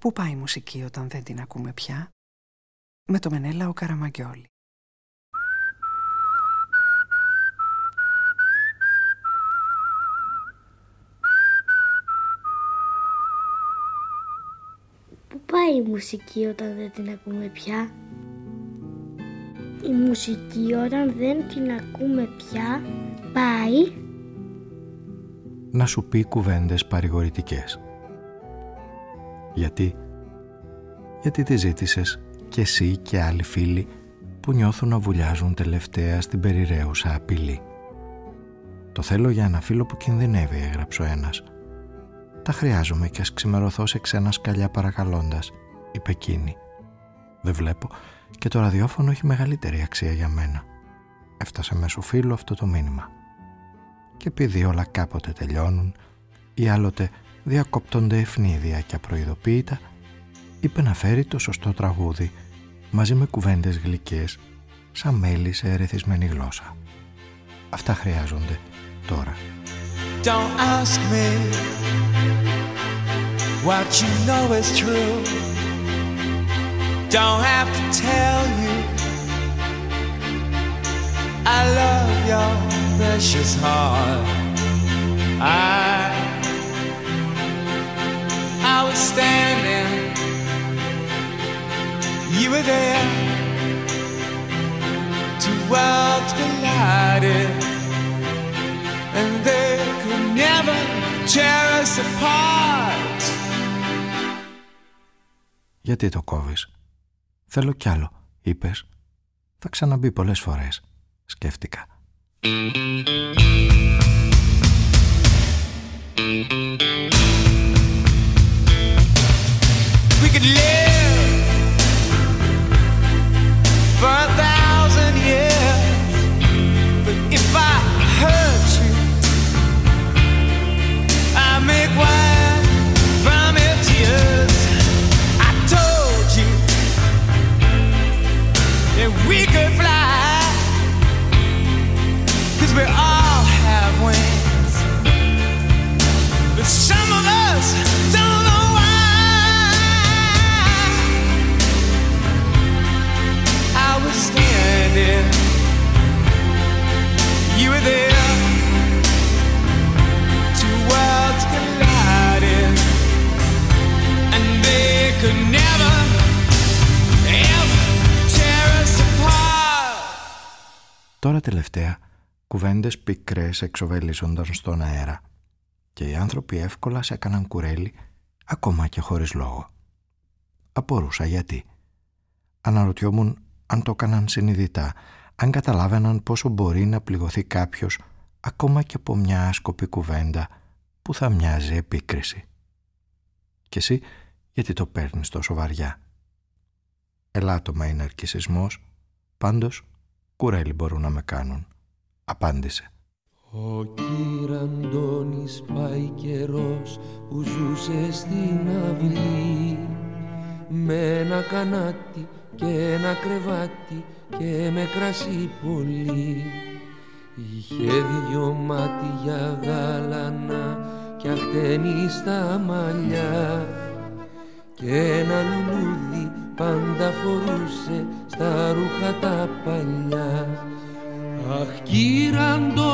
Πού πάει η μουσική όταν δεν την ακούμε πια; Με το Μενέλα ο Καραμαγκιόλη. Πού πάει η μουσική όταν δεν την ακούμε πια; Η μουσική όταν δεν την ακούμε πια πάει να σου πει κουβέντες παρηγορητικές. Γιατί, γιατί τη ζήτησες και εσύ και άλλοι φίλοι που νιώθουν να βουλιάζουν τελευταία στην περιραίουσα απειλή. Το θέλω για ένα φίλο που κινδυνεύει, έγραψε ο ένας. Τα χρειάζομαι και ας ξημερωθώ σε ξένα σκαλιά παρακαλώντας, είπε εκείνη. Δεν βλέπω και το ραδιόφωνο έχει μεγαλύτερη αξία για μένα. Έφτασε μέσω φίλου αυτό το μήνυμα. Και επειδή όλα κάποτε τελειώνουν ή άλλοτε διακόπτονται ευνίδια και απροειδοποίητα, είπε να φέρει το σωστό τραγούδι μαζί με κουβέντες γλυκές σαν μέλη σε ερεθισμένη γλώσσα. Αυτά χρειάζονται τώρα. Don't ask me what you know is true Don't have to tell you I love your precious heart I I was standing You were there Two worlds collided And they could never tear us apart Γιατί το κόβεις Θέλω κι άλλο, είπες. Θα ξαναμπεί πολλές φορές, σκέφτηκα. Πικρές εξοβελίζονταν στον αέρα και οι άνθρωποι εύκολα σε έκαναν κουρέλι ακόμα και χωρίς λόγο. Απορούσα γιατί. Αναρωτιόμουν αν το έκαναν συνειδητά, αν καταλάβαιναν πόσο μπορεί να πληγωθεί κάποιος ακόμα και από μια άσκοπη κουβέντα που θα μοιάζει επίκριση. Και εσύ γιατί το παίρνεις τόσο βαριά; Ελάττωμα είναι αρκισισμός, πάντως κουρέλι μπορούν να με κάνουν. Απάντησε. Ο κύρ Αντώνης πάει καιρός που ζούσε στην αυλή. Με ένα κανάτι και ένα κρεβάτι και με κρασί πολύ. Είχε δυο μάτια γάλανα και αχτένει στα μαλλιά. Και ένα λουλούδι πάντα φορούσε στα ρούχα τα παλιά. Αχ κύριε Αντώνη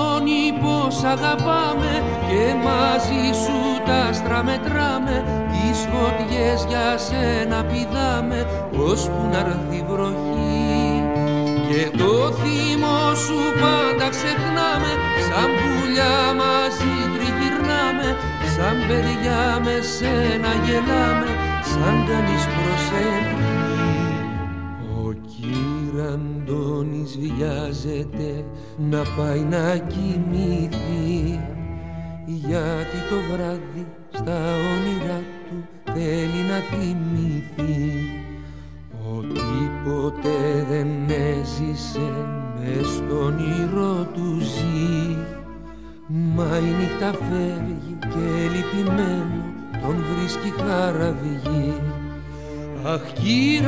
πως αγαπάμε και μαζί σου τα άστρα μετράμε τις φωτιές για σένα πηδάμε ώσπου να έρθει βροχή. Και το θύμο σου πάντα ξεχνάμε σαν πουλιά μαζί τριγυρνάμε σαν παιδιά με σένα γελάμε σαν κανείς προσευχή Ο κύρι Αντώνης βιάζεται να πάει να κοιμηθεί. Γιατί το βράδυ στα όνειρά του θέλει να θυμηθεί ότι ποτέ δεν έζησε μες στον όνειρο του ζει. Μα η νύχτα φεύγει και λυπημένο τον βρίσκει χαραβηγή Αχ κύριε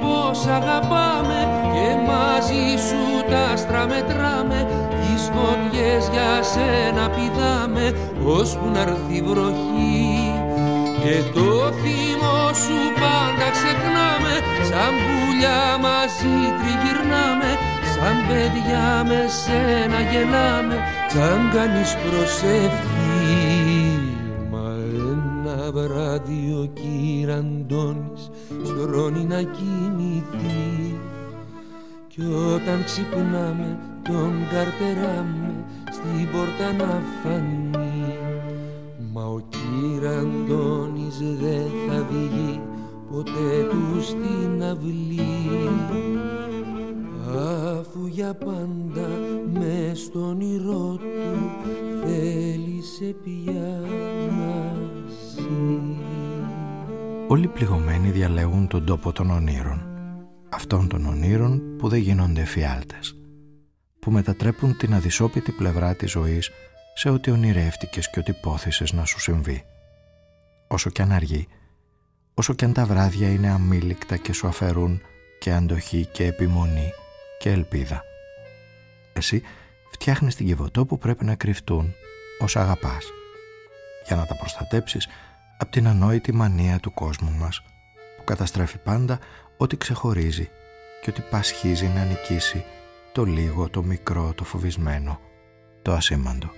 πως αγαπάμε και μαζί σου τα στραμετράμε τις φωτιές για σένα πηδάμε ώσπου να έρθει βροχή. Και το θυμό σου πάντα ξεχνάμε σαν πουλιά μαζί τριγυρνάμε σαν παιδιά με σένα γελάμε σαν κάνεις προσευχή βράδυ ο κύρι Αντώνης Στρώνει να κοιμηθεί Κι όταν ξυπνάμε τον καρτεράμε Στην πόρτα να φανεί. Μα ο κύρι Αντώνης δεν θα βγει ποτέ του στην αυλή. Αφού για πάντα με στον όνειρό του θέλησε πια να Όλοι οι πληγωμένοι διαλέγουν τον τόπο των ονείρων αυτών των ονείρων που δεν γίνονται εφιάλτες που μετατρέπουν την αδυσόπιτη πλευρά της ζωής σε ό,τι ονειρεύτηκες και ό,τι πόθησες να σου συμβεί. Όσο κι αν αργεί, όσο κι αν τα βράδια είναι αμήλικτα και σου αφαιρούν και αντοχή και επιμονή και ελπίδα. Εσύ φτιάχνεις την κυβωτό που πρέπει να κρυφτούν όσα αγαπάς για να τα προστατέψεις από την ανόητη μανία του κόσμου μας που καταστρέφει πάντα ό,τι ξεχωρίζει και ό,τι πασχίζει να νικήσει το λίγο, το μικρό, το φοβισμένο, το ασήμαντο.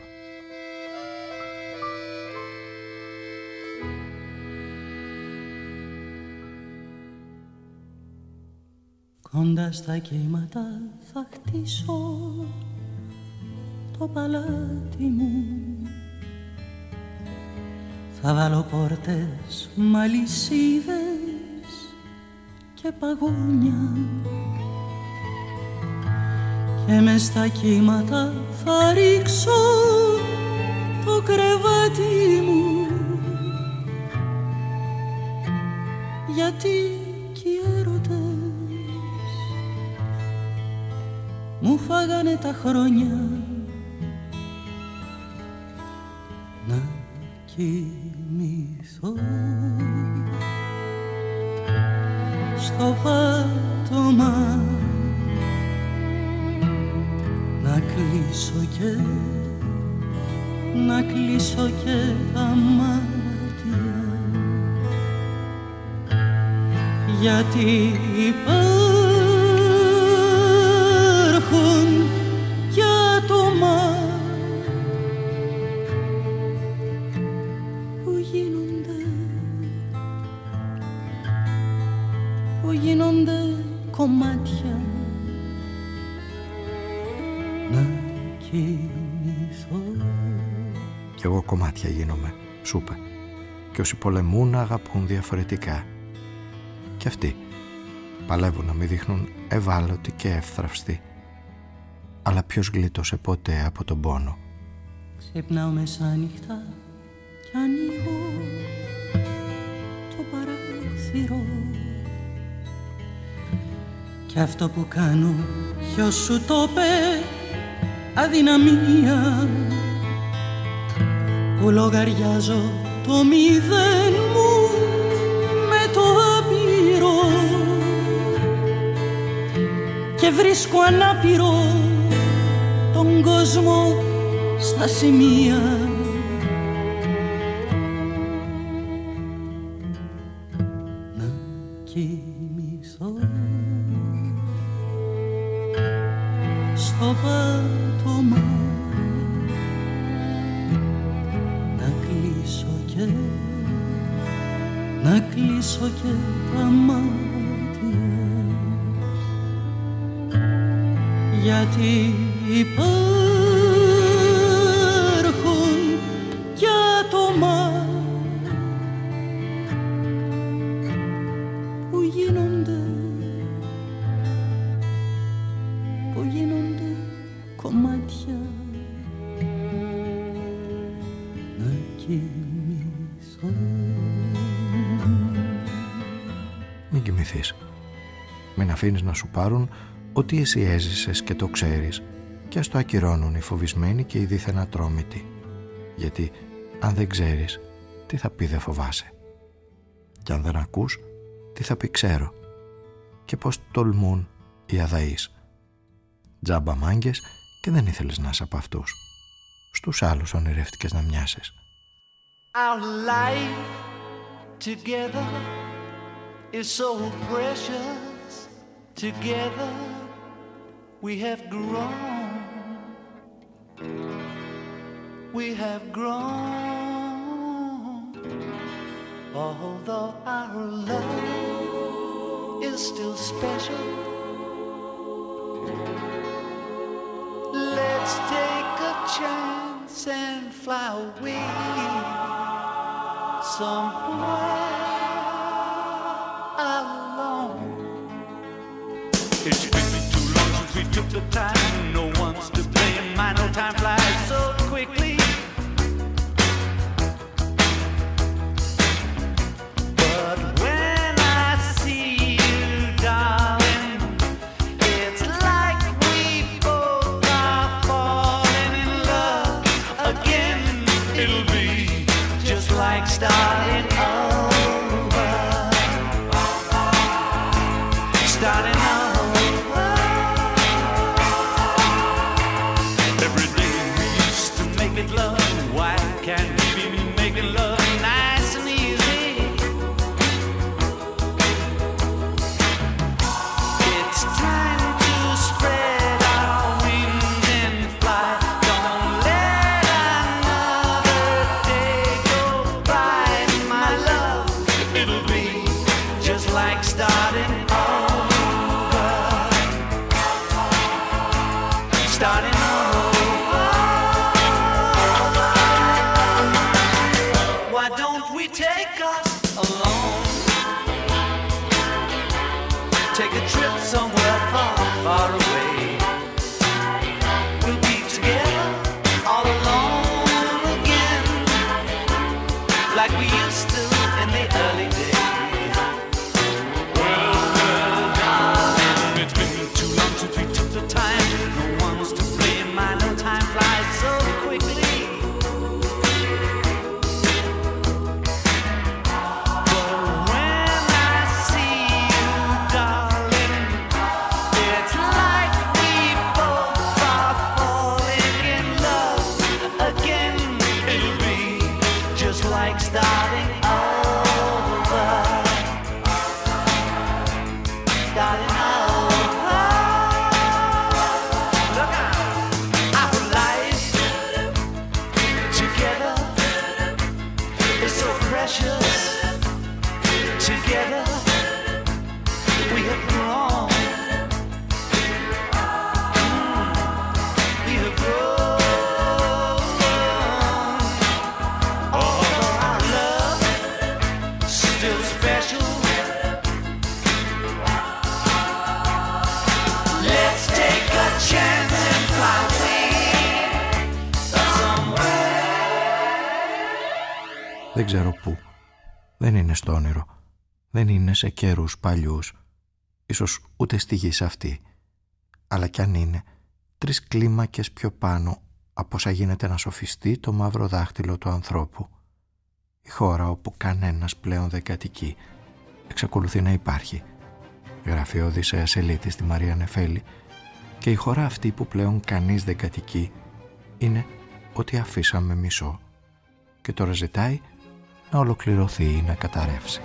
Κοντά στα κύματα θα χτίσω το παλάτι μου Θα βάλω πόρτες, μαλισίδες και παγόνια και μες στα κύματα θα ρίξω το κρεβάτι μου. Γιατί μου φάγανε τα χρόνια. Να κοιμηθώ στο πάτωμα να κλείσω και να κλείσω και τα μάτια. Γιατί υπάρχει σου είπε. Και όσοι πολεμούν αγαπούν διαφορετικά. Και αυτοί παλεύουν να μην δείχνουν ευάλωτοι και εύθραυστοι. Αλλά ποιος γλίτωσε ποτέ από τον πόνο; Ξυπνάω μεσάνυχτα κι ανοίγω το παράθυρο Κι αυτό που κάνω ποιος σου το πέ αδυναμία που λογαριάζω το μηδέν μου με το άπειρο. Και βρίσκω ανάπηρο τον κόσμο στα σημεία σου πάρουν ότι εσύ έζησες και το ξέρεις και ας το ακυρώνουν οι φοβισμένοι και οι δίθεν ατρόμητοι. Γιατί αν δεν ξέρεις, τι θα πει δεν φοβάσαι. Και αν δεν ακούς, τι θα πει ξέρω. Και πώς τολμούν οι αδαείς. Τζάμπα μάγκες και δεν ήθελες να είσαι από αυτούς. Στους άλλους ονειρεύτηκες να μοιάσεις. Our life together is so precious Together we have grown. We have grown. Although our love is still special. Let's take a chance and fly away somewhere took the time. Like starting Δεν είναι στο όνειρο. Δεν είναι σε καιρούς παλιούς. Ίσως ούτε στη γη σε αυτή. Αλλά κι αν είναι, τρεις κλίμακες πιο πάνω από όσα γίνεται να σοφιστεί το μαύρο δάχτυλο του ανθρώπου. Η χώρα όπου κανένας πλέον δεν κατοικεί εξακολουθεί να υπάρχει. Γράφει ο Οδυσσέας Ελίτης στη Μαρία Νεφέλη και η χώρα αυτή που πλέον κανείς δεν κατοικεί είναι ότι αφήσαμε μισό και τώρα ζητάει να ολοκληρωθεί ή να καταρρεύσει.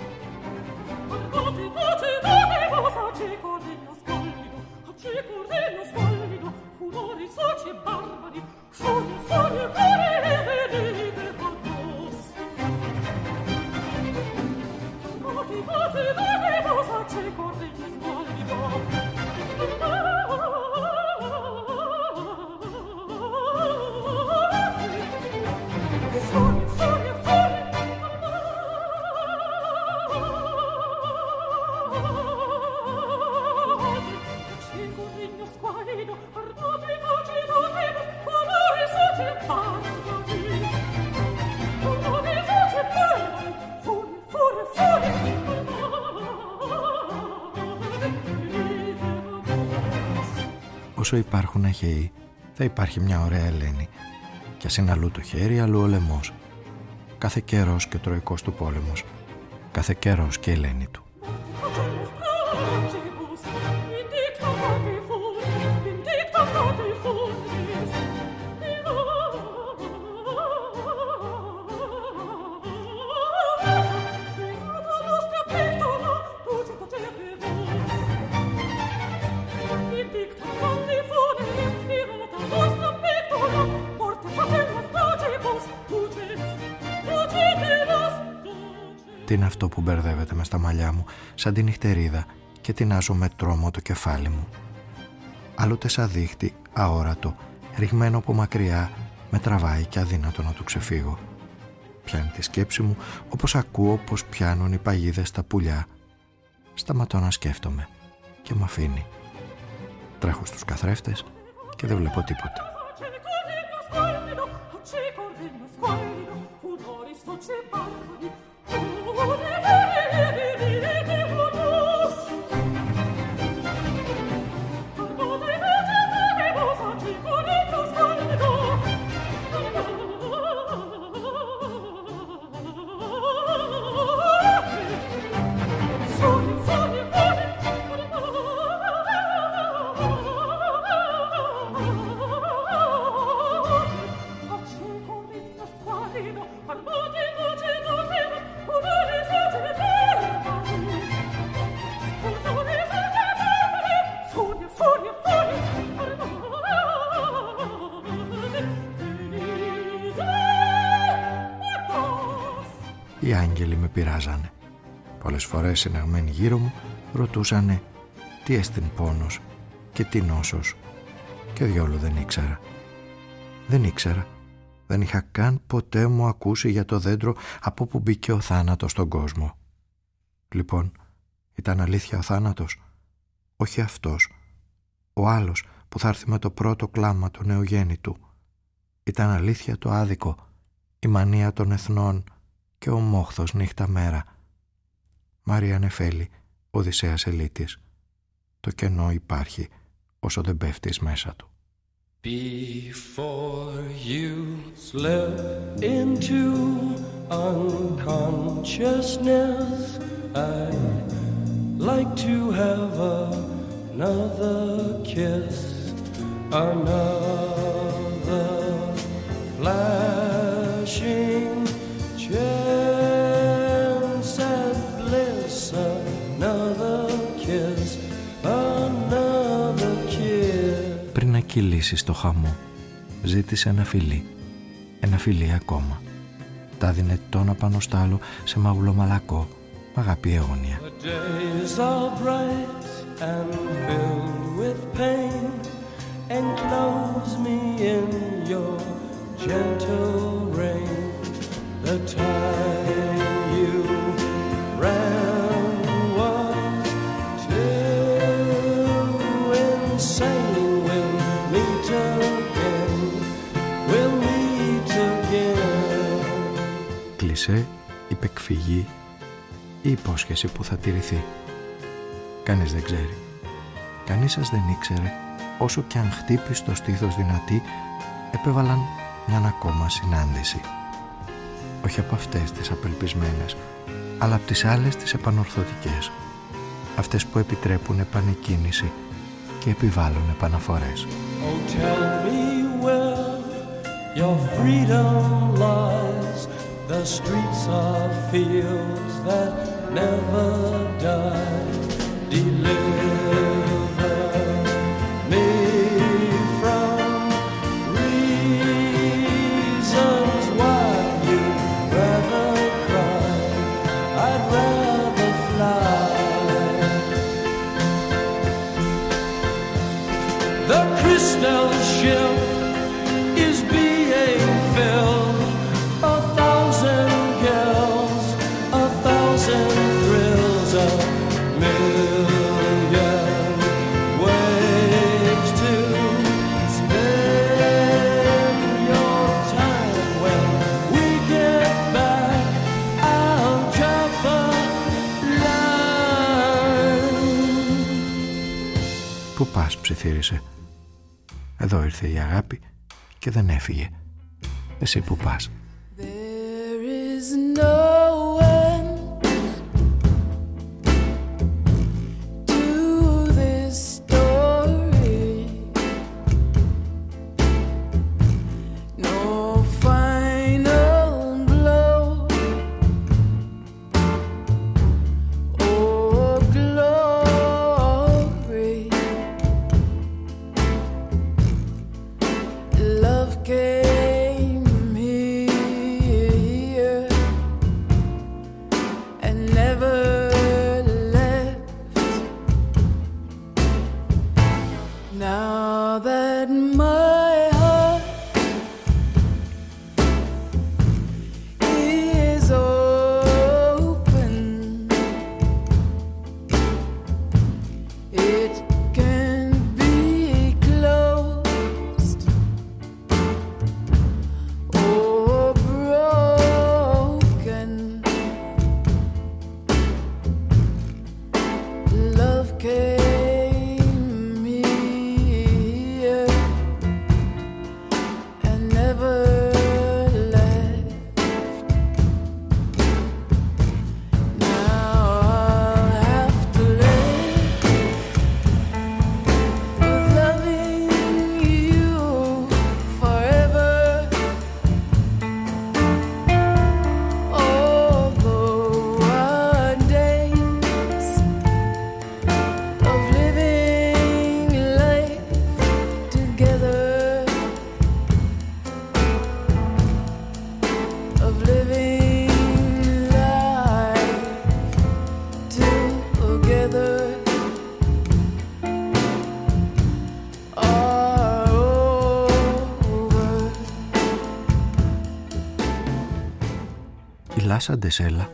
Υπάρχουν αχαίοι, θα υπάρχει μια ωραία Ελένη. Κι ας είναι αλλού το χέρι, αλλού ο λαιμός. Κάθε καιρός και ο τροϊκός του πόλεμος. Κάθε καιρός και η Ελένη του. Με στα μαλλιά μου σαν την νυχτερίδα και τεινάζω με τρόμο το κεφάλι μου. Άλλοτε σαν δίχτυ, αόρατο, ρηγμένο από μακριά, με τραβάει και αδύνατο να του ξεφύγω. Πιάνει τη σκέψη μου όπως ακούω πως πιάνουν οι παγίδες στα πουλιά. Σταματώ να σκέφτομαι και με αφήνει. Τρέχω στους καθρέφτες και δεν βλέπω τίποτα. Φορές συναγμένοι γύρω μου ρωτούσανε τι έστειν πόνος και τι νόσος; Και διόλου δεν ήξερα. Δεν ήξερα. Δεν είχα καν ποτέ μου ακούσει για το δέντρο από που μπήκε ο θάνατος στον κόσμο. Λοιπόν, ήταν αλήθεια ο θάνατος; Όχι αυτός. Ο άλλος που θα έρθει με το πρώτο κλάμα του νεογέννητου. Ήταν αλήθεια το άδικο, η μανία των εθνών και ο μόχθος νύχτα μέρα. Μάρια Νεφέλη, Οδυσσέας Ελίτης. Το κενό υπάρχει όσο δεν πέφτεις μέσα του. Before you slip into unconsciousness, I'd like to have another kiss, another flashing Πριν να κυλήσεις το χαμό, ζήτησε ένα φιλί. Ένα φιλί ακόμα. Τα δίνε τόνα πάνω στ' άλλο σε μαύλο μαλακό, μ' αγάπη αιώνια. The days Κλισέ, υπεκφυγή ή υπόσχεση που θα τηρηθεί. Κανείς δεν ξέρει. Κανείς σας δεν ήξερε, όσο και αν χτύπει στο στήθος δυνατή, επέβαλαν μια ακόμα συνάντηση. Όχι από αυτές τις απελπισμένες, αλλά από τις άλλες τις επανορθωτικές. Αυτές που επιτρέπουν επανεκκίνηση και επιβάλλουν επαναφορές. Oh, tell me where your freedom lies. The streets are fields that never die. Deliver Πού πας ψιθύρισε. Εδώ ήρθε η αγάπη και δεν έφυγε. Εσύ που πας. Λάσα Ντεσέλα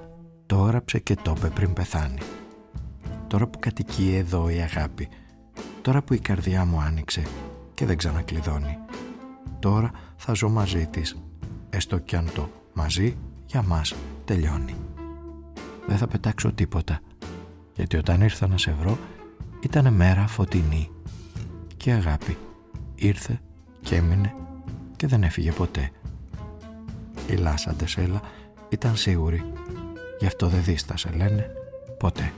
το έγραψε και το είπε πριν πεθάνει. Τώρα που κατοικεί εδώ η αγάπη, τώρα που η καρδιά μου άνοιξε και δεν ξανακλειδώνει, τώρα θα ζω μαζί της, έστω κι αν το μαζί για μας τελειώνει. Δεν θα πετάξω τίποτα, γιατί όταν ήρθα να σε βρω ήταν μέρα φωτεινή και η αγάπη ήρθε και έμεινε και δεν έφυγε ποτέ. Η Λάσα Ντεσέλα ήταν σίγουρη, γι' αυτό δεν δίστασε λένε ποτέ.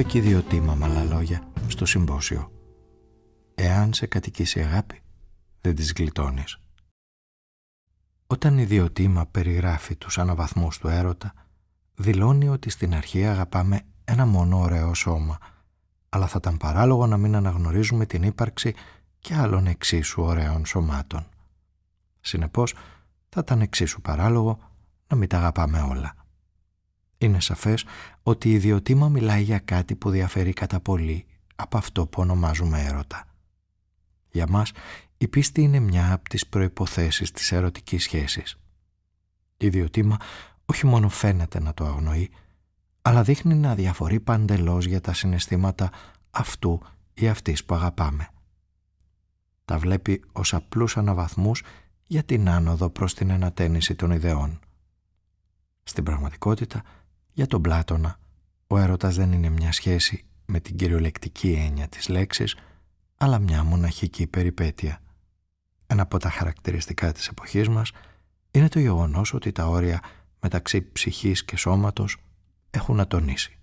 Είπε και η Διωτήμα με άλλα λόγια στο συμπόσιο. Εάν σε κατοικήσει η αγάπη, δεν τις γλιτώνεις. Όταν η Διωτήμα περιγράφει τους αναβαθμούς του έρωτα, δηλώνει ότι στην αρχή αγαπάμε ένα μόνο ωραίο σώμα, αλλά θα ήταν παράλογο να μην αναγνωρίζουμε την ύπαρξη και άλλων εξίσου ωραίων σωμάτων. Συνεπώς, θα ήταν εξίσου παράλογο να μην τα αγαπάμε όλα. Είναι σαφές ότι η ιδιωτήμα μιλάει για κάτι που διαφέρει κατά πολύ από αυτό που ονομάζουμε έρωτα. Για μας, η πίστη είναι μια από τις προϋποθέσεις της ερωτικής σχέσης. Η ιδιωτήμα όχι μόνο φαίνεται να το αγνοεί, αλλά δείχνει να διαφορεί παντελώς για τα συναισθήματα αυτού ή αυτής που αγαπάμε. Τα βλέπει ως απλούς αναβαθμούς για την άνοδο προς την ανατένιση των ιδεών. Στην πραγματικότητα, για τον Πλάτωνα, ο έρωτας δεν είναι μια σχέση με την κυριολεκτική έννοια της λέξης, αλλά μια μοναχική περιπέτεια. Ένα από τα χαρακτηριστικά της εποχής μας είναι το γεγονός ότι τα όρια μεταξύ ψυχής και σώματος έχουν ατονίσει.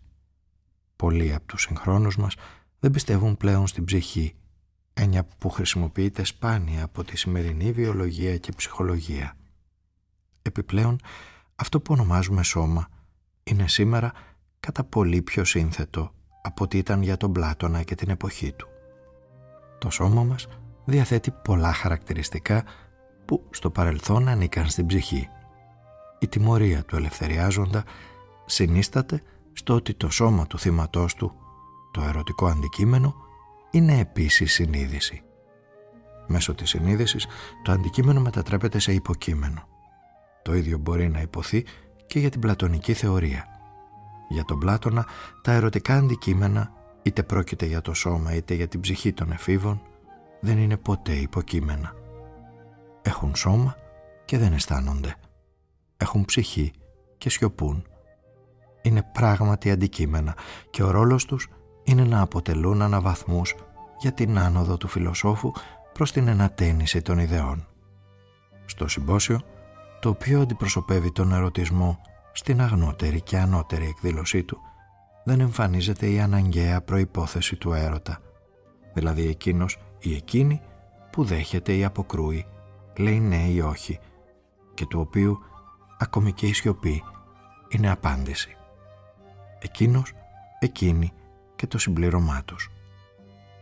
Πολλοί από τους συγχρόνους μας δεν πιστεύουν πλέον στην ψυχή, έννοια που χρησιμοποιείται σπάνια από τη σημερινή βιολογία και ψυχολογία. Επιπλέον, αυτό που ονομάζουμε σώμα είναι σήμερα κατά πολύ πιο σύνθετο από ό,τι ήταν για τον Πλάτωνα και την εποχή του. Το σώμα μας διαθέτει πολλά χαρακτηριστικά που στο παρελθόν ανήκαν στην ψυχή. Η τιμωρία του ελευθεριάζοντα συνίσταται στο ότι το σώμα του θύματός του, το ερωτικό αντικείμενο, είναι επίσης συνείδηση. Μέσω της συνείδησης το αντικείμενο μετατρέπεται σε υποκείμενο. Το ίδιο μπορεί να υποθεί και για την πλατωνική θεωρία. Για τον Πλάτωνα τα ερωτικά αντικείμενα, είτε πρόκειται για το σώμα είτε για την ψυχή των εφήβων, δεν είναι ποτέ υποκείμενα. Έχουν σώμα και δεν αισθάνονται. Έχουν ψυχή και σιωπούν. Είναι πράγματι αντικείμενα και ο ρόλος τους είναι να αποτελούν αναβαθμούς για την άνοδο του φιλοσόφου προς την ενατένιση των ιδεών. Στο συμπόσιο, το οποίο αντιπροσωπεύει τον ερωτισμό στην αγνότερη και ανώτερη εκδήλωσή του, δεν εμφανίζεται η αναγκαία προϋπόθεση του έρωτα, δηλαδή εκείνος ή εκείνη που δέχεται ή αποκρούει, λέει ναι ή όχι και του οποίου ακόμη και η σιωπή είναι απάντηση. Εκείνος, εκείνη και το συμπλήρωμά τους.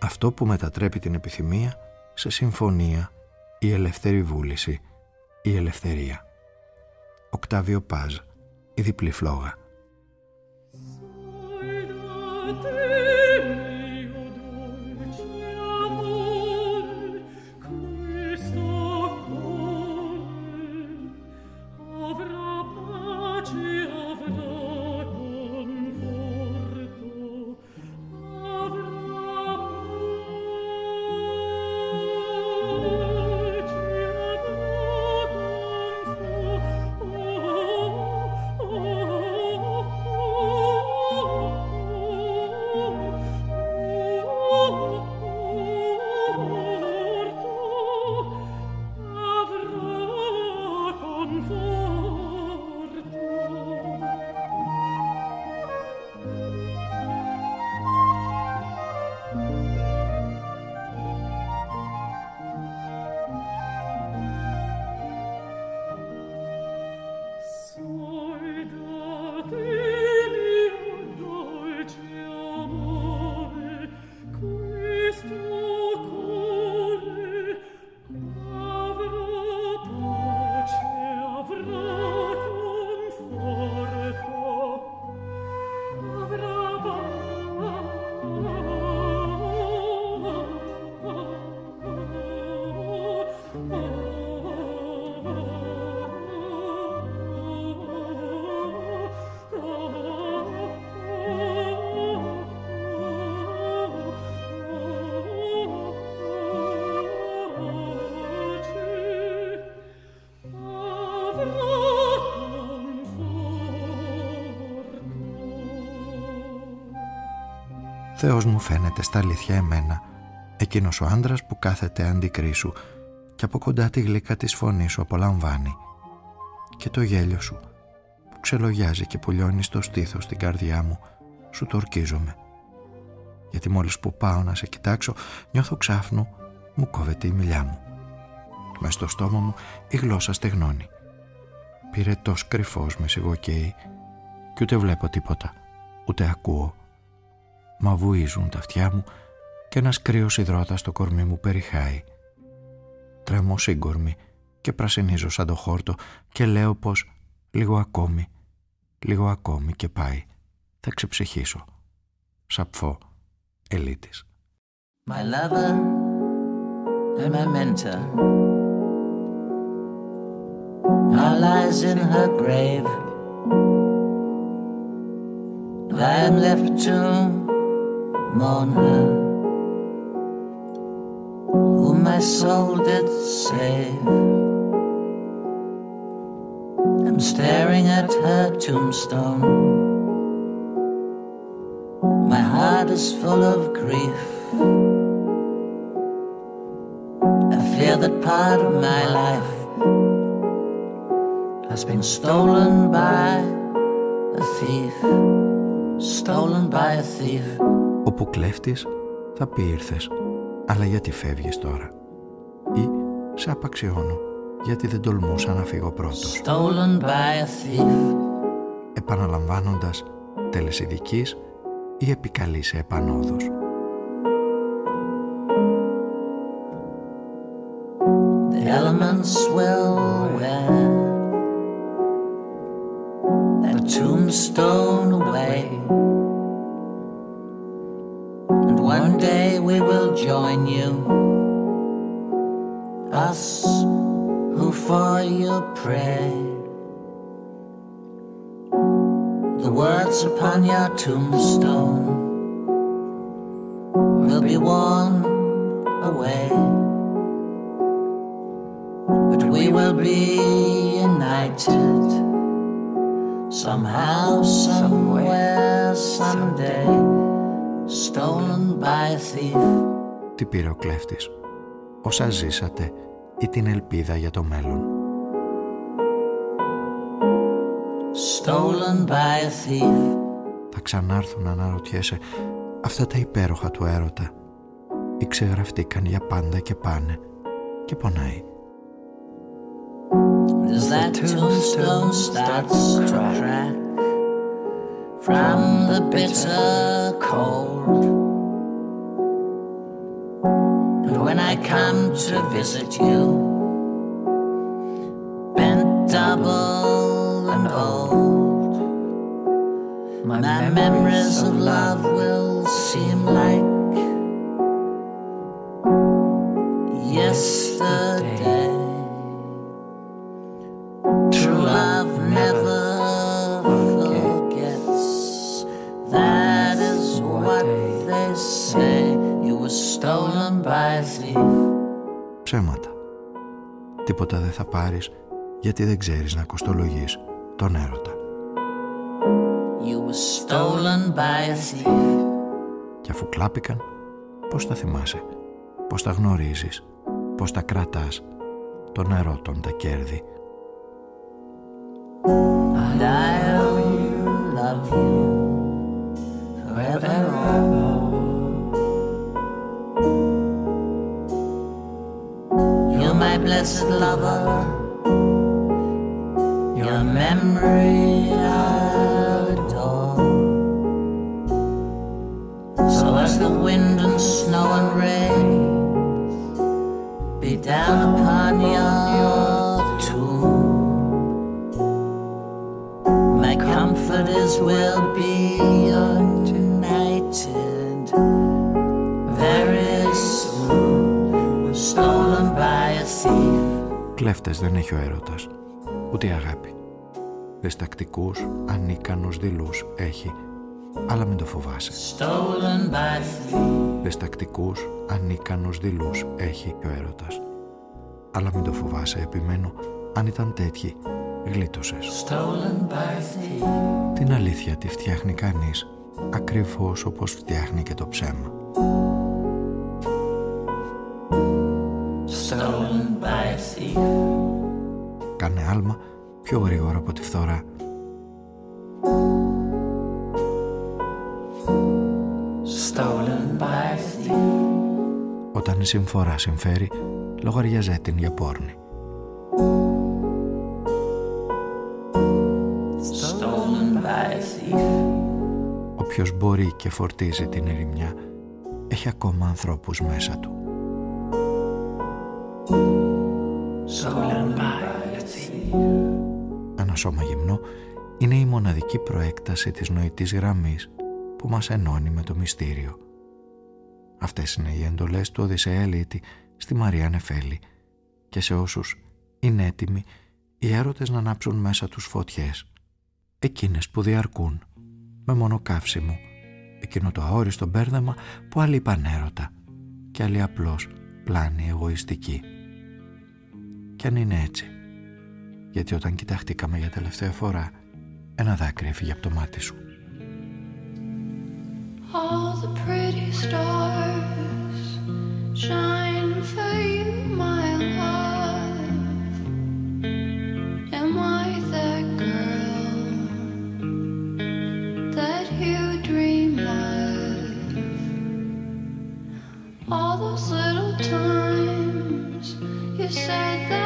Αυτό που μετατρέπει την επιθυμία σε συμφωνία η ελεύθερη βούληση, η ελευθερία. Οκτάβιο Πάζ, η διπλή φλόγα. Θεός μου φαίνεται στα αλήθεια εμένα, εκείνος ο άντρας που κάθεται αντικρίσου και από κοντά τη γλύκα της φωνής σου απολαμβάνει. Και το γέλιο σου που ξελογιάζει και που λιώνει στο στήθος στην καρδιά μου, σου το ορκίζομαι. Γιατί μόλις που πάω να σε κοιτάξω, νιώθω ξάφνου, μου κόβεται η μιλιά μου. Μες στο στόμα μου η γλώσσα στεγνώνει. Πυρετός κρυφός με σιγοκαίει και ούτε βλέπω τίποτα, ούτε ακούω. Μα βουίζουν τα αυτιά μου και ένας κρύος υδρότας στο κορμί μου περιχάει. Τρέμω σύγκορμη και πρασινίζω σαν το χόρτο και λέω πως λίγο ακόμη, λίγο ακόμη και πάει. Θα ξεψυχήσω. Σαπφό, ελίτης. my lover and my mentor. Now lies in her grave. I am left to mourn her, whom my soul did save. I'm staring at her tombstone. My heart is full of grief. I fear that part of my life has been stolen by a thief. Stolen by a thief. Όπου κλέφτης θα πει ήρθες, αλλά γιατί φεύγεις τώρα; Ή σε απαξιώνω, γιατί δεν τολμούσα να φύγω πρώτος. Stolen by a thief. Επαναλαμβάνοντας τελεσιδικής ή επικαλεί σε επανόδους. Join you, us who for you pray. The words upon your tombstone will be worn away. But we will be united somehow, somewhere, someday, stolen by a thief. Τι πήρε ο κλέφτης, όσα ζήσατε ή την ελπίδα για το μέλλον. Stolen by a thief. Θα ξανάρθουν να αναρωτιέσαι αυτά τα υπέροχα του έρωτα ή ξεγραφτήκαν για πάντα και πάνε και πονάει. As that tombstone starts to crack from the bitter cold. I come to visit you, bent double and old, my memories of love will seem like Τίποτα δεν θα πάρεις γιατί δεν ξέρεις να κοστολογείς τον έρωτα. You were stolen by a thief. Και αφού κλάπηκαν, πώς τα θυμάσαι, πώς τα γνωρίζεις, πώς τα κρατάς, τον ερώτων τα κέρδη. And blessed lover. Your memory Κλέφτες δεν έχει ο έρωτας, ούτε η αγάπη. Διστακτικούς, ανίκανους δειλούς έχει, αλλά μην το φοβάσαι. Stolen by a thief. Διστακτικούς, ανίκανους δειλούς έχει ο έρωτας. Αλλά μην το φοβάσαι, επιμένω, αν ήταν τέτοιοι, γλίτωσες. Stolen by a thief. Την αλήθεια τη φτιάχνει κανείς ακριβώς όπως φτιάχνει και το ψέμα. Άλμα πιο γρήγορα από τη φθορά. Stolen by a thief. Όταν η συμφορά συμφέρει, λογαριαζέ την για πόρνη. Stolen by a thief. Όποιος μπορεί και φορτίζει την ερημιά, έχει ακόμα ανθρώπους μέσα του. Stolen σώμα γυμνό είναι η μοναδική προέκταση της νοητής γραμμής που μας ενώνει με το μυστήριο. Αυτές είναι οι εντολές του Οδυσσέα Ελίτη στη Μαρία Νεφέλη και σε όσους είναι έτοιμοι οι έρωτες να ανάψουν μέσα τους φωτιές. Εκείνες που διαρκούν με μόνο καύσιμο εκείνο το αόριστο μπέρδεμα που άλλοι είπαν έρωτα και άλλοι απλώς πλάνη εγωιστική. Κι αν είναι έτσι, γιατί όταν κοιταχτήκαμε για τελευταία φορά ένα δάκρυ έφυγε από το μάτι σου. All the pretty stars shine for you, my love. Am I that girl that you dream of? All those little times you said that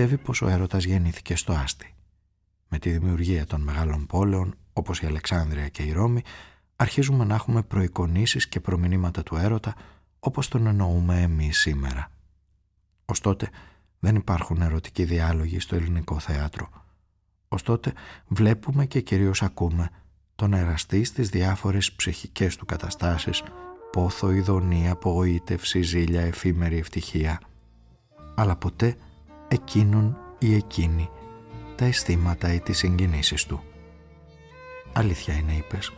πιστεύει πως ο έρωτας γεννήθηκε στο Άστι. Με τη δημιουργία των μεγάλων πόλεων, όπως η Αλεξάνδρεια και η Ρώμη, αρχίζουμε να έχουμε προεικονίσεις και προμηνύματα του έρωτα όπως τον εννοούμε εμείς σήμερα. Ωστότε δεν υπάρχουν ερωτικοί διάλογοι στο ελληνικό θέατρο. Ωστότε βλέπουμε και κυρίως ακούμε τον εραστή στις διάφορες ψυχικές του καταστάσεις, πόθο, ειδονή, απογοήτευση, ζήλια, εφήμερη ευτυχία. Αλλά ποτέ εκείνον ή εκείνη τα αισθήματα ή τις συγκινήσεις του. Αλήθεια είναι είπες,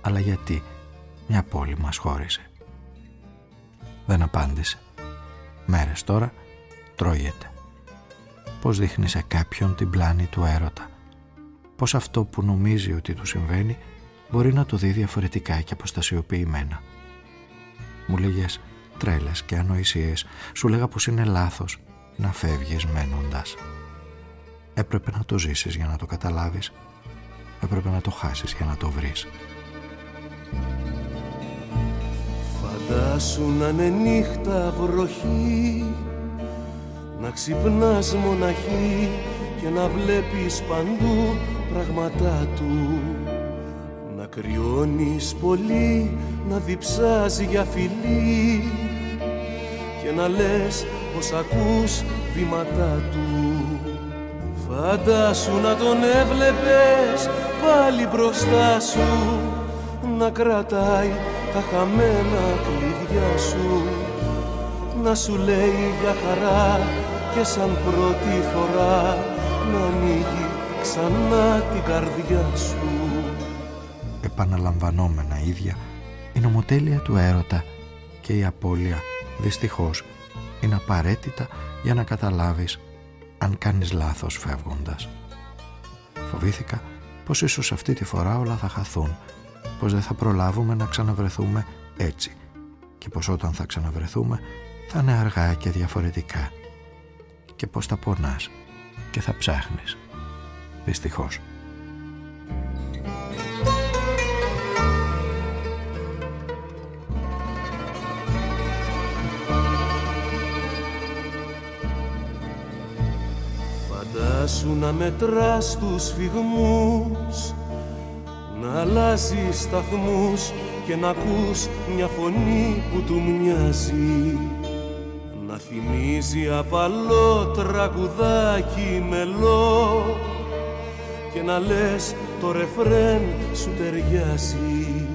αλλά γιατί μια πόλη μας χώρισε; Δεν απάντησε. Μέρες τώρα τρώγεται. Πώς δείχνει σε κάποιον την πλάνη του έρωτα; Πώς αυτό που νομίζει ότι του συμβαίνει μπορεί να το δει διαφορετικά και αποστασιοποιημένα; Μου λέγες τρέλες και ανοησίες. Σου λέγα πως είναι λάθος να φεύγεις μένοντας. Έπρεπε να το ζήσεις για να το καταλάβεις. Έπρεπε να το χάσεις για να το βρεις. Φαντάσου να είναι νύχτα βροχή Να ξυπνάς μοναχή και να βλέπεις παντού πραγματά του Να κρυώνεις πολύ, να διψάζει για φιλί Και να λες πως ακούς βήματά του. Φαντάσου να τον έβλεπες πάλι μπροστά σου Να κρατάει τα χαμένα κλειδιά σου. Να σου λέει για χαρά και σαν πρώτη φορά Να ανοίγει ξανά την καρδιά σου. Επαναλαμβανόμενα ίδια, η νομοτέλεια του έρωτα και η απώλεια, δυστυχώς, είναι απαραίτητα για να καταλάβεις αν κάνεις λάθος φεύγοντας. Φοβήθηκα πως ίσως αυτή τη φορά όλα θα χαθούν, πως δεν θα προλάβουμε να ξαναβρεθούμε έτσι και πως όταν θα ξαναβρεθούμε θα είναι αργά και διαφορετικά και πως θα πονάς και θα ψάχνεις. Δυστυχώς. Φαντάσου να μετράς τους φυγμούς Να αλλάζεις σταθμούς και να ακούς μια φωνή που του μοιάζει. Να θυμίζει απαλό τραγουδάκι μελό Και να λες το ρεφρέν σου ταιριάζει.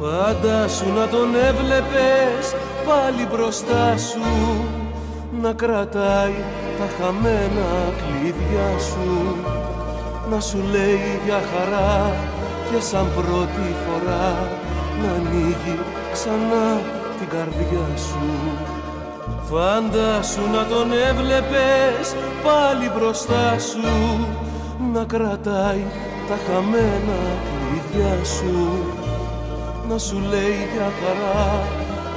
Φαντάσου να τον έβλεπες πάλι μπροστά σου να κρατάει τα χαμένα κλειδιά σου. Να σου λέει για χαρά και σαν πρώτη φορά να ανοίγει ξανά την καρδιά σου. Φαντάσου να τον έβλεπες πάλι μπροστά σου. Να κρατάει τα χαμένα κλειδιά σου. Να σου λέει για χαρά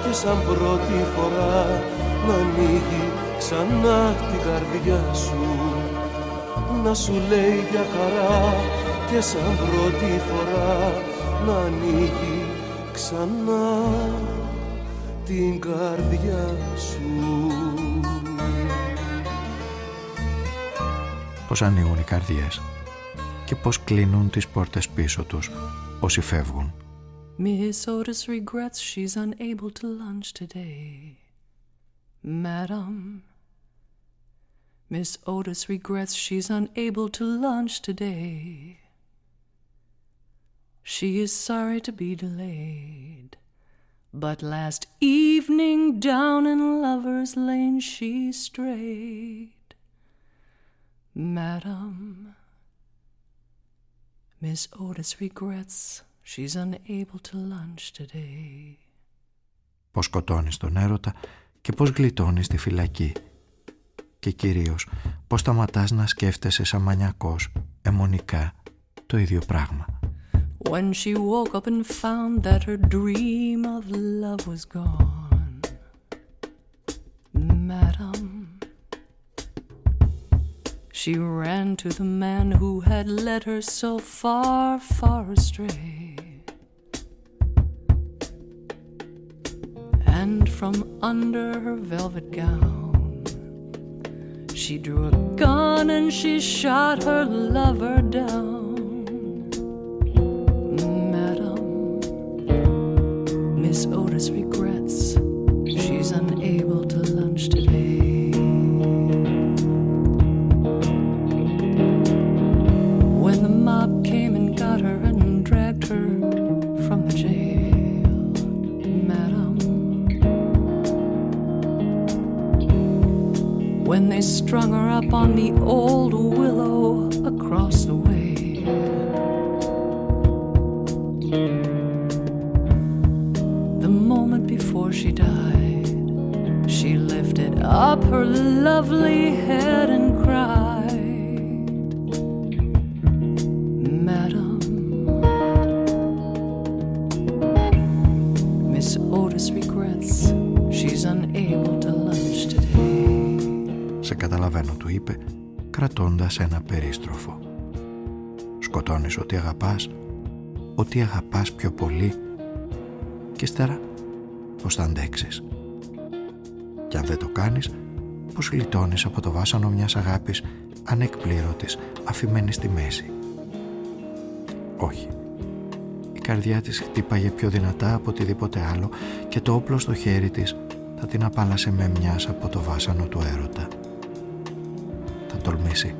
και σαν πρώτη φορά να ανοίγει ξανά την καρδιά σου να σου λέει για χαρά και σαν πρώτη φορά να ανοίγει ξανά την καρδιά σου Πώς ανοίγουν οι καρδιές και πώς κλείνουν τις πόρτες πίσω τους όσοι φεύγουν. Miss Otis regrets she's unable to lunch today. Madam, Miss Otis regrets she's unable to lunch today. She is sorry to be delayed. But last evening down in Lover's Lane she strayed. Madam, Miss Otis regrets she's unable to lunch today. Πώς σκοτώνεις τον έρωτα και πώς γλιτώνεις τη φυλακή. Και κυρίως πώς σταματάς να σκέφτεσαι σαν μανιακός, αιμονικά, το ίδιο πράγμα. When she woke up and found that her dream of love was gone, Madam, she ran to the man who had led her so far, far astray. And from under her velvet gown, she drew a gun and she shot her lover down. Ότι αγαπάς πιο πολύ και ύστερα πώς θα αντέξεις. Και αν δεν το κάνεις, πώς γλιτώνεις από το βάσανο μιας αγάπης ανεκπλήρωτης, αφημένης στη μέση. Όχι. Η καρδιά της χτύπαγε πιο δυνατά από οτιδήποτε άλλο και το όπλο στο χέρι της θα την απάλασε με μιας από το βάσανο του έρωτα. Θα τολμήσει.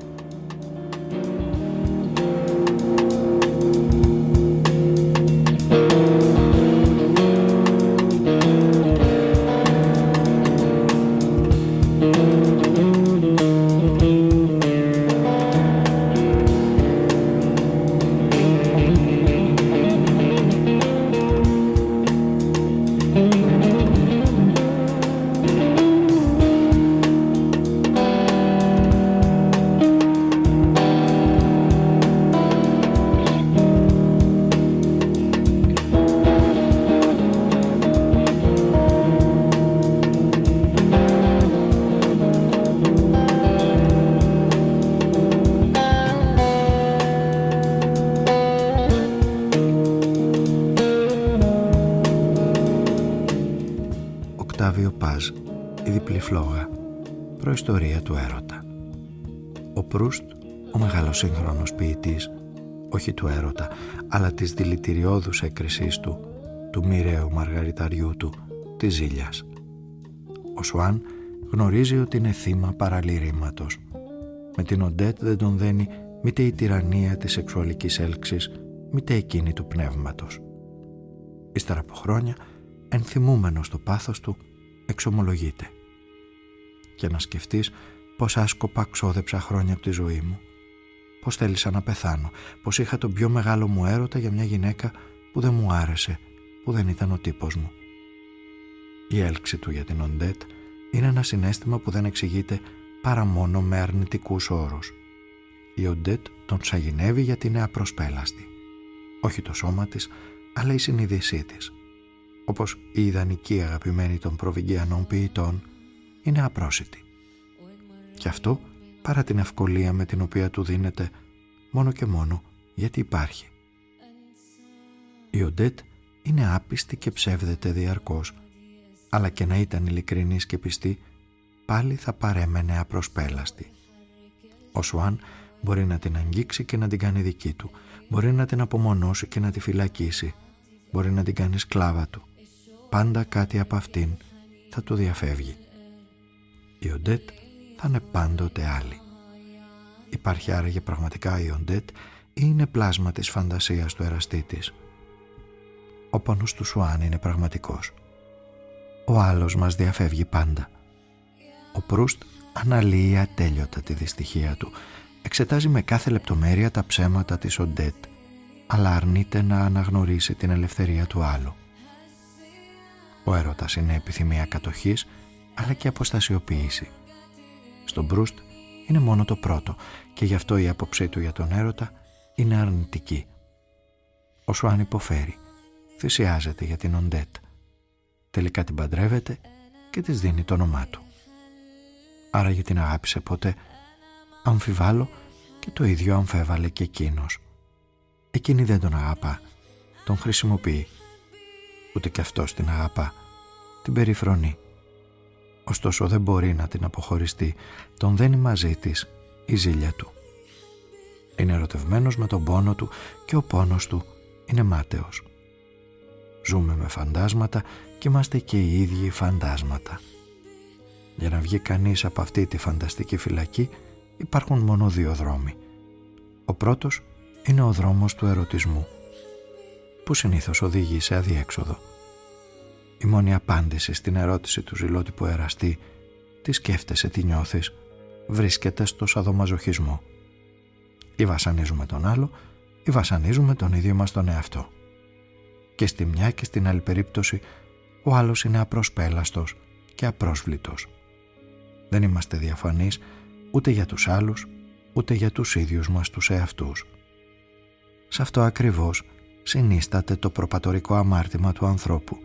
Σύγχρονος ποιητής, όχι του έρωτα, αλλά της δηλητηριώδους έκρησής του, του μοιραίου μαργαριταριού του, της ζήλιας. Ο Σουάν γνωρίζει ότι είναι θύμα παραλυρήματος. Με την Οντέτ δεν τον δένει μήτε η τυραννία της σεξουαλικής έλξης, μήτε εκείνη του πνεύματος. Ύστερα από χρόνια, ενθυμούμενος το πάθος του, εξομολογείται. Και να σκεφτείς πως άσκοπα ξόδεψα χρόνια από τη ζωή μου. Πως θέλησα να πεθάνω, πως είχα τον πιο μεγάλο μου έρωτα για μια γυναίκα που δεν μου άρεσε, που δεν ήταν ο τύπος μου. Η έλξη του για την Οντέτ είναι ένα συνέστημα που δεν εξηγείται παρά μόνο με αρνητικούς όρους. Η Οντέτ τον σαγηνεύει γιατί είναι απροσπέλαστη. Όχι το σώμα της, αλλά η συνείδησή της. Όπως η ιδανική αγαπημένη των προβυγγιανών ποιητών είναι απρόσιτη. Και αυτό παρά την ευκολία με την οποία του δίνεται μόνο και μόνο γιατί υπάρχει. Η Οντέτ είναι άπιστη και ψεύδεται διαρκώς, αλλά και να ήταν ειλικρινής και πιστή, πάλι θα παρέμενε απροσπέλαστη. Ο Σουάν μπορεί να την αγγίξει και να την κάνει δική του, μπορεί να την απομονώσει και να τη φυλακίσει, μπορεί να την κάνει σκλάβα του. Πάντα κάτι από αυτήν θα του διαφεύγει. Η Οντέτ θα είναι πάντοτε άλλη. Υπάρχει άραγε πραγματικά η Οντέτ ή είναι πλάσμα της φαντασίας του εραστή της. Ο πόνος του Σουάν είναι πραγματικός. Ο άλλος μας διαφεύγει πάντα. Ο Προύστ αναλύει ατέλειωτα τη δυστυχία του. Εξετάζει με κάθε λεπτομέρεια τα ψέματα της Οντέτ, αλλά αρνείται να αναγνωρίσει την ελευθερία του άλλου. Ο έρωτας είναι επιθυμία κατοχής, αλλά και αποστασιοποίηση. Στον Μπρούστ είναι μόνο το πρώτο και γι' αυτό η άποψή του για τον έρωτα είναι αρνητική. Ο Σουάν υποφέρει, θυσιάζεται για την Οντέτ. Τελικά την παντρεύεται και της δίνει το όνομά του. Άρα για την αγάπησε ποτέ, αμφιβάλλω και το ίδιο αμφέβαλε και εκείνος. Εκείνη δεν τον αγαπά, τον χρησιμοποιεί. Ούτε και αυτός την αγαπά, την περιφρονεί. Ωστόσο δεν μπορεί να την αποχωριστεί, τον δένει μαζί της η ζήλια του. Είναι ερωτευμένος με τον πόνο του και ο πόνος του είναι μάταιος. Ζούμε με φαντάσματα και είμαστε και οι ίδιοι φαντάσματα. Για να βγει κανείς από αυτή τη φανταστική φυλακή υπάρχουν μόνο δύο δρόμοι. Ο πρώτος είναι ο δρόμος του ερωτισμού, που συνήθως οδηγεί σε αδιέξοδο. Η μόνη απάντηση στην ερώτηση του ζηλότυπου εραστή «Τι σκέφτεσαι, τι νιώθεις» βρίσκεται στο σαδομαζοχισμό. Ή βασανίζουμε τον άλλο ή βασανίζουμε τον ίδιο μας τον εαυτό. Και στη μια και στην άλλη περίπτωση ο άλλος είναι απροσπέλαστος και απρόσβλητος. Δεν είμαστε διαφανείς ούτε για τους άλλους ούτε για τους ίδιους μας τους εαυτούς. Σε αυτό ακριβώς συνίσταται το προπατορικό αμάρτημα του ανθρώπου,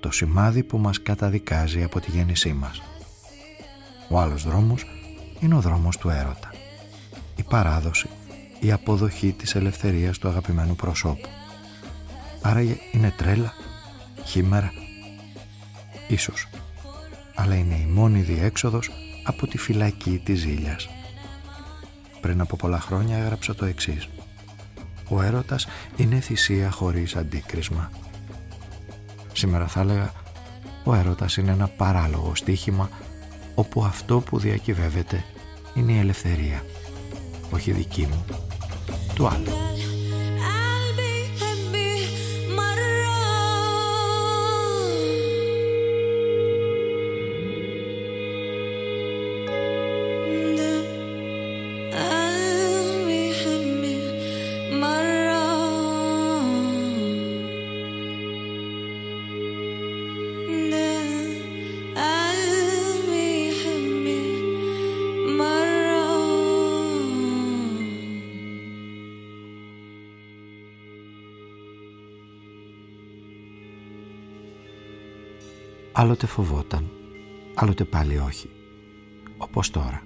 το σημάδι που μας καταδικάζει από τη γέννησή μας. Ο άλλος δρόμος είναι ο δρόμος του έρωτα. Η παράδοση, η αποδοχή της ελευθερίας του αγαπημένου προσώπου. Άρα είναι τρέλα, χήμερα, ίσως. Αλλά είναι η μόνη διέξοδος από τη φυλακή της ζήλιας. Πριν από πολλά χρόνια έγραψα το εξής. Ο έρωτας είναι θυσία χωρίς αντίκρισμα. Σήμερα θα έλεγα ο έρωτας είναι ένα παράλογο στίχημα όπου αυτό που διακυβεύεται είναι η ελευθερία όχι δική μου του άλλου Άλλοτε φοβόταν, άλλοτε πάλι όχι. Όπως τώρα,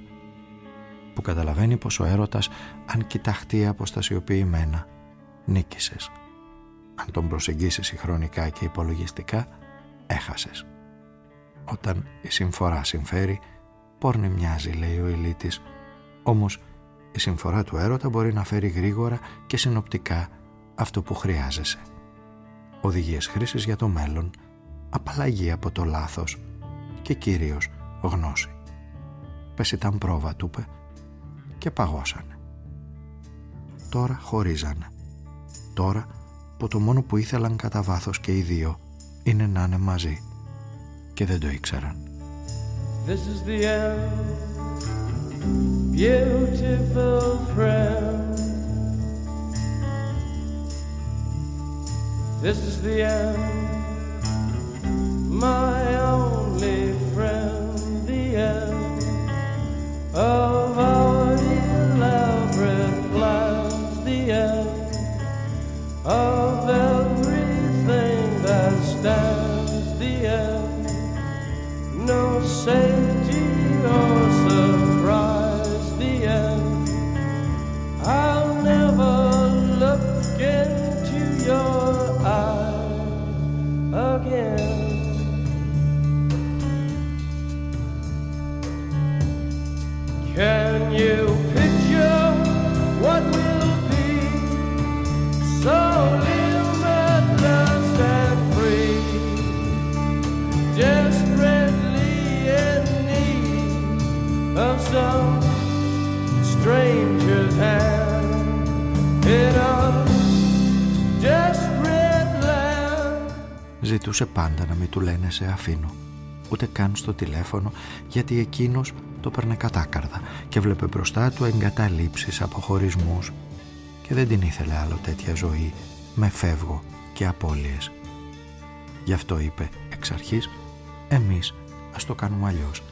που καταλαβαίνει πως ο έρωτας, αν κοιταχτεί αποστασιοποιημένα, νίκησες. Αν τον προσεγγίσεις συγχρονικά και υπολογιστικά, έχασες. Όταν η συμφορά συμφέρει, πόρνη μοιάζει, λέει ο Ηλίτης, όμως η συμφορά του έρωτα μπορεί να φέρει γρήγορα και συνοπτικά αυτό που χρειάζεσαι. Οδηγίες χρήσης για το μέλλον, απαλλαγή από το λάθος και κυρίως γνώση. Πες ήταν πρόβα, του είπε, και παγώσανε. Τώρα χωρίζανε. Τώρα που το μόνο που ήθελαν κατά βάθος και οι δύο είναι να είναι μαζί και δεν το ήξεραν. This is the end, beautiful friend. This is the end, my only friend, the end of our elaborate plans, the end of Ζητούσε πάντα να μην του λένε σε αφήνω ούτε καν στο τηλέφωνο γιατί εκείνος το παίρνε κατάκαρδα και βλέπε μπροστά του εγκαταλείψεις, αποχωρισμούς και δεν την ήθελε άλλο τέτοια ζωή με φεύγω και απώλειες. Γι' αυτό είπε εξ αρχής εμείς ας το κάνουμε αλλιώς.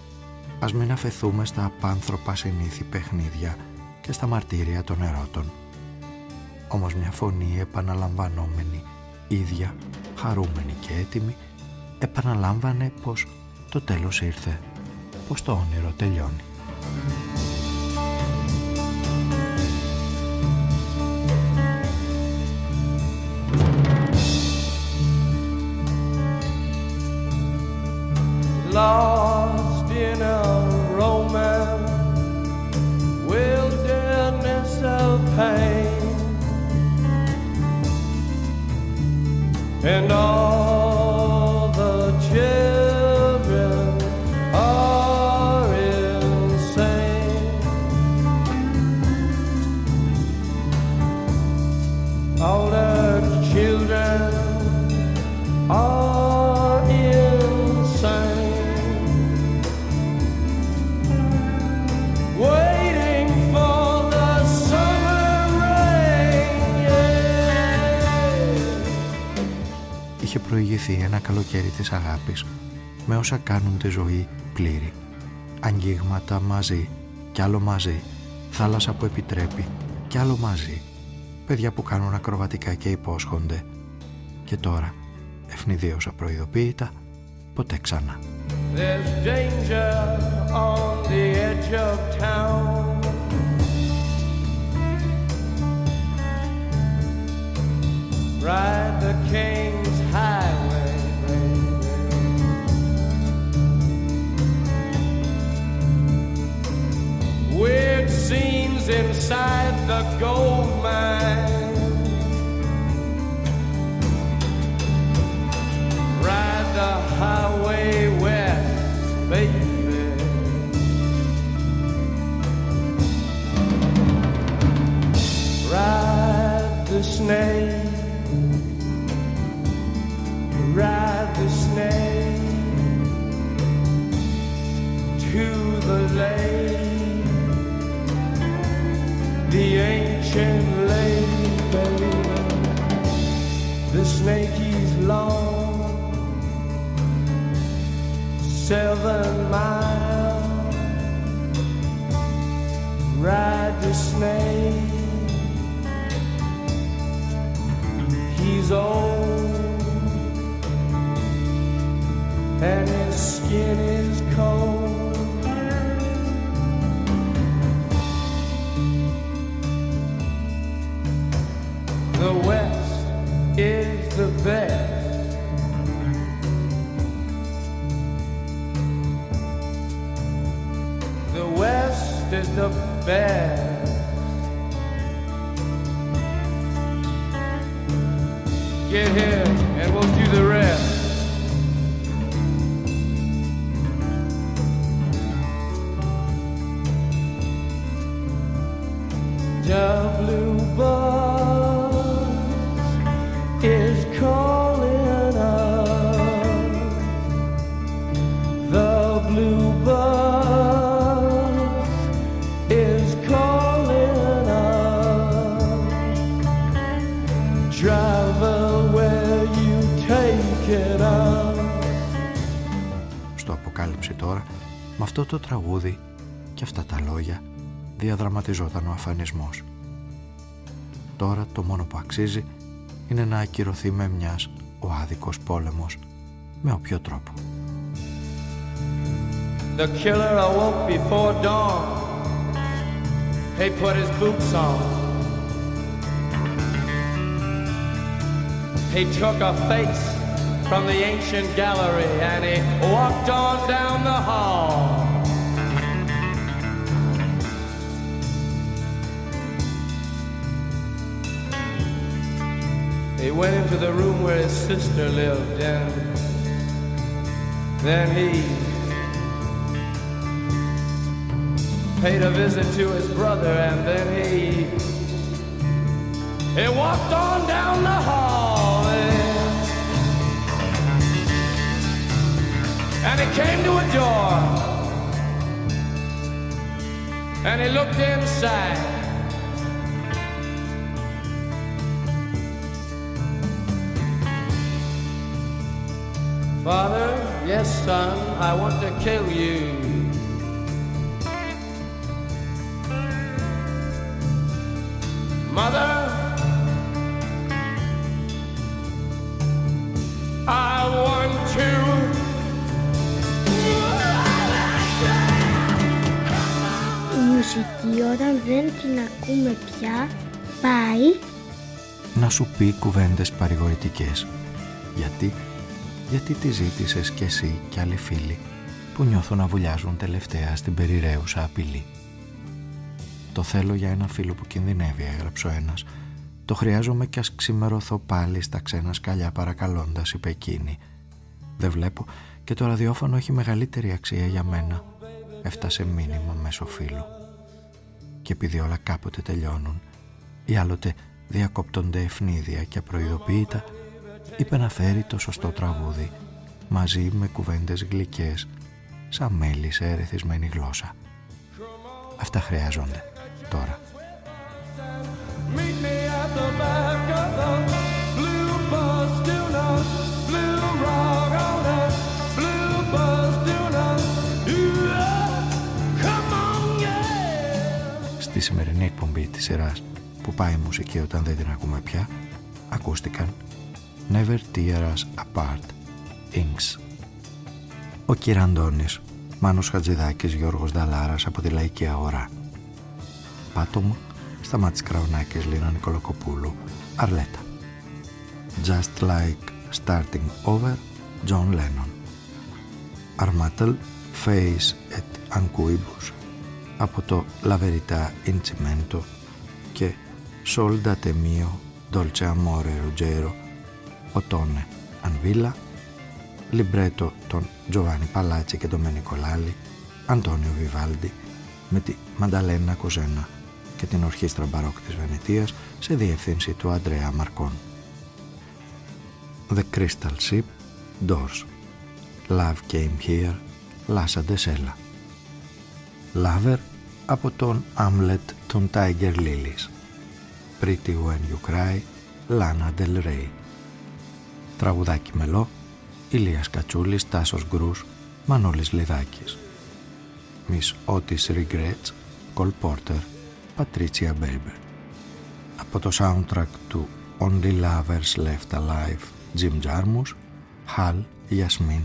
Ας μην αφαιθούμε στα απάνθρωπα συνήθη παιχνίδια και στα μαρτύρια των ερώτων. Όμως μια φωνή επαναλαμβανόμενη, ίδια, χαρούμενη και έτοιμη, επαναλάμβανε πως το τέλος ήρθε, πως το όνειρο τελειώνει. lost in a romance, wilderness of pain, and all θυμηθεί ένα καλοκαίρι της αγάπης με όσα κάνουν τη ζωή πλήρη. Αγγίγματα μαζί, κι άλλο μαζί, θάλασσα που επιτρέπει, κι άλλο μαζί, παιδιά που κάνουν ακροβατικά και υπόσχονται. Και τώρα, ευνηδίως απροειδοποίητα, ποτέ ξανά. There's danger on the edge of town. Inside the gold mine. Seven miles. Ride the snake. He's old and his skin is cold. The West is the best. Best. Get here and we'll do the rest. The blue αυτό το τραγούδι και αυτά τα λόγια, διαδραματιζόταν ο αφανισμός. Τώρα το μόνο που αξίζει είναι να ακυρωθεί με μιας ο άδικος πόλεμος, με όποιο τρόπο. The killer awoke before dawn. He put his boots on. He took a face from the ancient gallery and he walked on down the hall. He went into the room where his sister lived and then he paid a visit to his brother and then he he walked on down the hall and, and he came to a door and he looked inside Father, yes son, I want to kill you Mother, I want to. Η μουσική όταν δεν την ακούμε πια πάει Να σου πει κουβέντες παρηγορητικές. Γιατί, γιατί τη ζήτησες κι εσύ κι άλλοι φίλοι που νιώθω να βουλιάζουν τελευταία στην περιραίουσα απειλή. Το θέλω για ένα φίλο που κινδυνεύει, έγραψε ο ένας. Το χρειάζομαι κι ας ξημερωθώ πάλι στα ξένα σκαλιά παρακαλώντας, είπε εκείνη. Δεν βλέπω και το ραδιόφωνο έχει μεγαλύτερη αξία για μένα. Έφτασε μήνυμα μέσω φίλου. Και επειδή όλα κάποτε τελειώνουν, ή άλλοτε διακόπτονται ευνίδια και απροειδοποίητα, είπε να φέρει το σωστό τραγούδι μαζί με κουβέντες γλυκές σαν μέλη σε ερεθισμένη γλώσσα. Αυτά χρειάζονται τώρα. Στη σημερινή εκπομπή της σειράς που πάει η μουσική όταν δεν την ακούμε πια ακούστηκαν Never Tear Us Apart, Inks. Ο Κυραντώνης, Μάνος Χατζηδάκης, Γιώργος Δαλάρας από τη Λαϊκή Αγορά. Πάτωμο, Σταμάτης Κραουνάκης, Λίνα Νικολακοπούλου, Αρλέτα. Just Like Starting Over, John Lennon. Armatel, Face et Ancuibus, από το La Verità in Cimento και Soldate Mio, Dolce Amore Ruggero, Οτόνε Ανβίλα, λιμπρέτο των Τζοβάνι Παλάτσι και τον Μενικολάλη, Αντώνιο Βιβάλντι, με τη Μανταλένα Κοζένα και την Ορχήστρα Μπαρόκ της Βενετίας σε διεύθυνση του Αντρέα Μαρκών. The Crystal Ship, Doors. Love Came Here, Λάσα Ντεσέλα. Lover από τον Άμλετ των Tiger Lilies. Pretty When You Cry, Lana Del Rey. Τραγουδάκι μελό, Ηλίας Κατσούλης, Τάσος Γκρούς, Μανώλης Λιδάκης. Miss Otis Regrets, Cole Porter, Patricia Berber. Από το soundtrack του Only Lovers Left Alive, Jim Jarmus, Hal, Yasmin,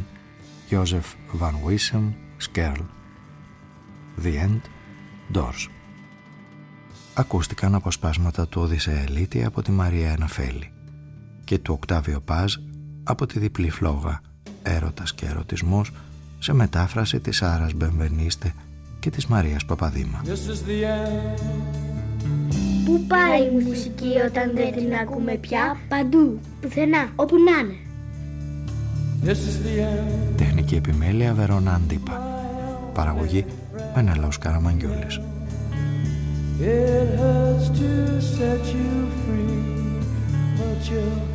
Joseph Van Wissem, Skerl. The End, Doors. Ακούστηκαν αποσπάσματα του Οδυσσέα Ελίτη από τη Μαρία Εναφέλη και του Οκτάβιο Πάζ από τη διπλή φλόγα «Έρωτας και ερωτισμός» σε μετάφραση της Άρας Μπεμβενίστε και της Μαρίας Παπαδήμα. This is the end. Πού πάει η μουσική όταν δεν την ακούμε πια; Παντού, πουθενά, όπου να είναι This is the end. Τεχνική επιμέλεια Βερόνα Αντίπα. Παραγωγή Μενέλαος Καραμαγγιούλης. It hurts to set you free, but you'll